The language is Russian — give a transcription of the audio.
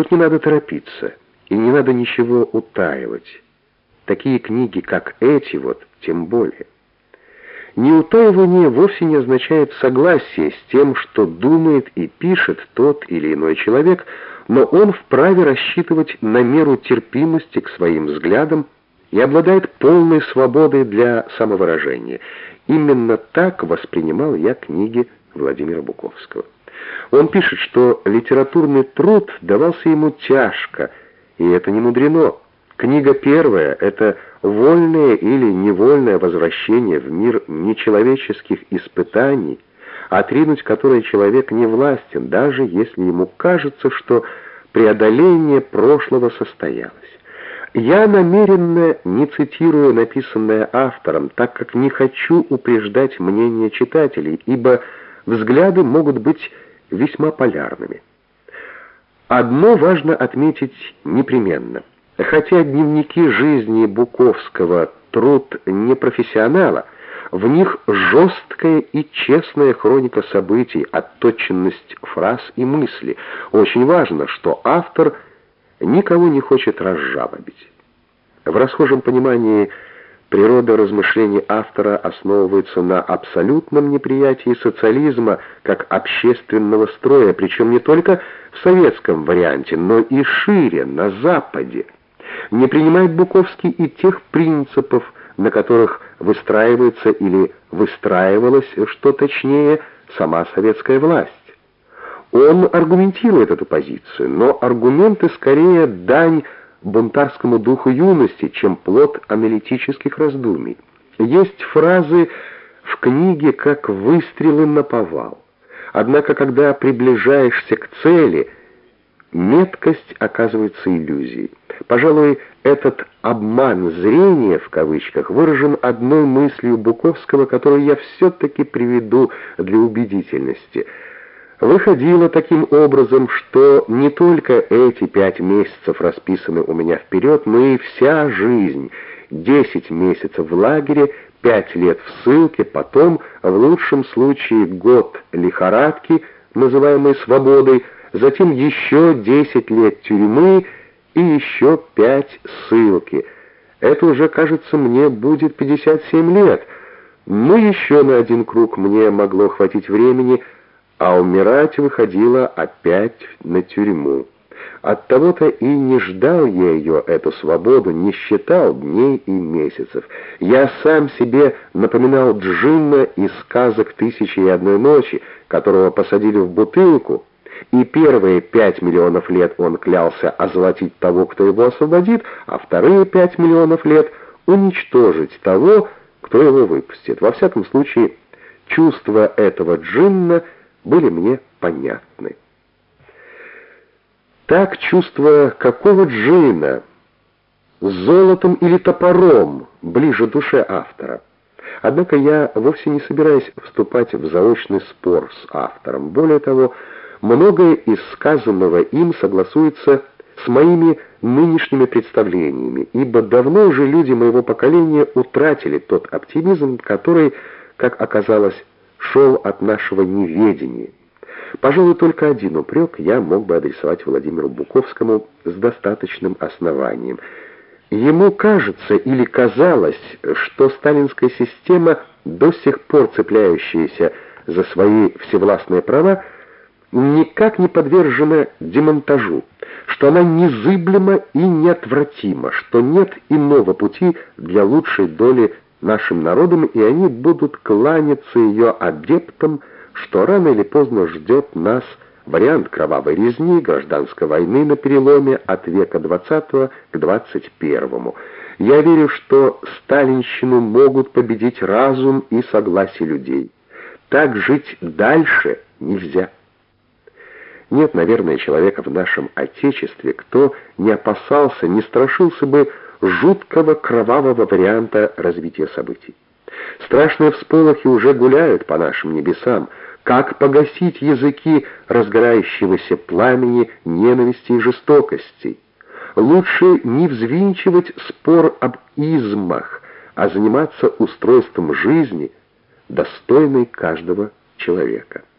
Тут не надо торопиться, и не надо ничего утаивать. Такие книги, как эти вот, тем более. Неутаивание вовсе не означает согласие с тем, что думает и пишет тот или иной человек, но он вправе рассчитывать на меру терпимости к своим взглядам и обладает полной свободой для самовыражения. Именно так воспринимал я книги Владимира Буковского. Он пишет, что литературный труд давался ему тяжко, и это не мудрено. Книга первая — это вольное или невольное возвращение в мир нечеловеческих испытаний, отринуть которые человек не властен, даже если ему кажется, что преодоление прошлого состоялось. Я намеренно не цитирую написанное автором, так как не хочу упреждать мнение читателей, ибо взгляды могут быть весьма полярными. Одно важно отметить непременно. Хотя дневники жизни Буковского труд не профессионала, в них жесткая и честная хроника событий, отточенность фраз и мысли. Очень важно, что автор никого не хочет разжалобить. В расхожем понимании Природа размышлений автора основывается на абсолютном неприятии социализма как общественного строя, причем не только в советском варианте, но и шире, на Западе. Не принимает Буковский и тех принципов, на которых выстраивается или выстраивалась, что точнее, сама советская власть. Он аргументирует эту позицию, но аргументы скорее дань бунтарскому духу юности, чем плод аналитических раздумий. Есть фразы в книге как выстрелы на повал. Однако, когда приближаешься к цели, меткость оказывается иллюзией. Пожалуй, этот «обман зрения» в кавычках выражен одной мыслью Буковского, которую я все-таки приведу для убедительности – Выходило таким образом, что не только эти пять месяцев расписаны у меня вперед, но и вся жизнь. Десять месяцев в лагере, пять лет в ссылке, потом, в лучшем случае, год лихорадки, называемой свободой, затем еще десять лет тюрьмы и еще пять ссылки. Это уже, кажется, мне будет 57 лет. Но еще на один круг мне могло хватить времени — а умирать выходила опять на тюрьму. Оттого-то и не ждал я ее, эту свободу, не считал дней и месяцев. Я сам себе напоминал Джинна из сказок «Тысячи и одной ночи», которого посадили в бутылку, и первые пять миллионов лет он клялся озолотить того, кто его освободит, а вторые пять миллионов лет уничтожить того, кто его выпустит. Во всяком случае, чувство этого Джинна — были мне понятны. Так чувство какого джина, золотом или топором, ближе душе автора. Однако я вовсе не собираюсь вступать в заочный спор с автором. Более того, многое из сказанного им согласуется с моими нынешними представлениями, ибо давно уже люди моего поколения утратили тот оптимизм, который, как оказалось, шел от нашего неведения. Пожалуй, только один упрек я мог бы адресовать Владимиру Буковскому с достаточным основанием. Ему кажется или казалось, что сталинская система, до сих пор цепляющаяся за свои всевластные права, никак не подвержена демонтажу, что она незыблема и неотвратима, что нет иного пути для лучшей доли нашим народом, и они будут кланяться ее адептам, что рано или поздно ждет нас вариант кровавой резни, гражданской войны на переломе от века XX к XXI. Я верю, что сталинщину могут победить разум и согласие людей. Так жить дальше нельзя. Нет, наверное, человека в нашем Отечестве, кто не опасался, не страшился бы жуткого кровавого варианта развития событий. Страшные всполохи уже гуляют по нашим небесам. Как погасить языки разгорающегося пламени ненависти и жестокости? Лучше не взвинчивать спор об измах, а заниматься устройством жизни, достойной каждого человека.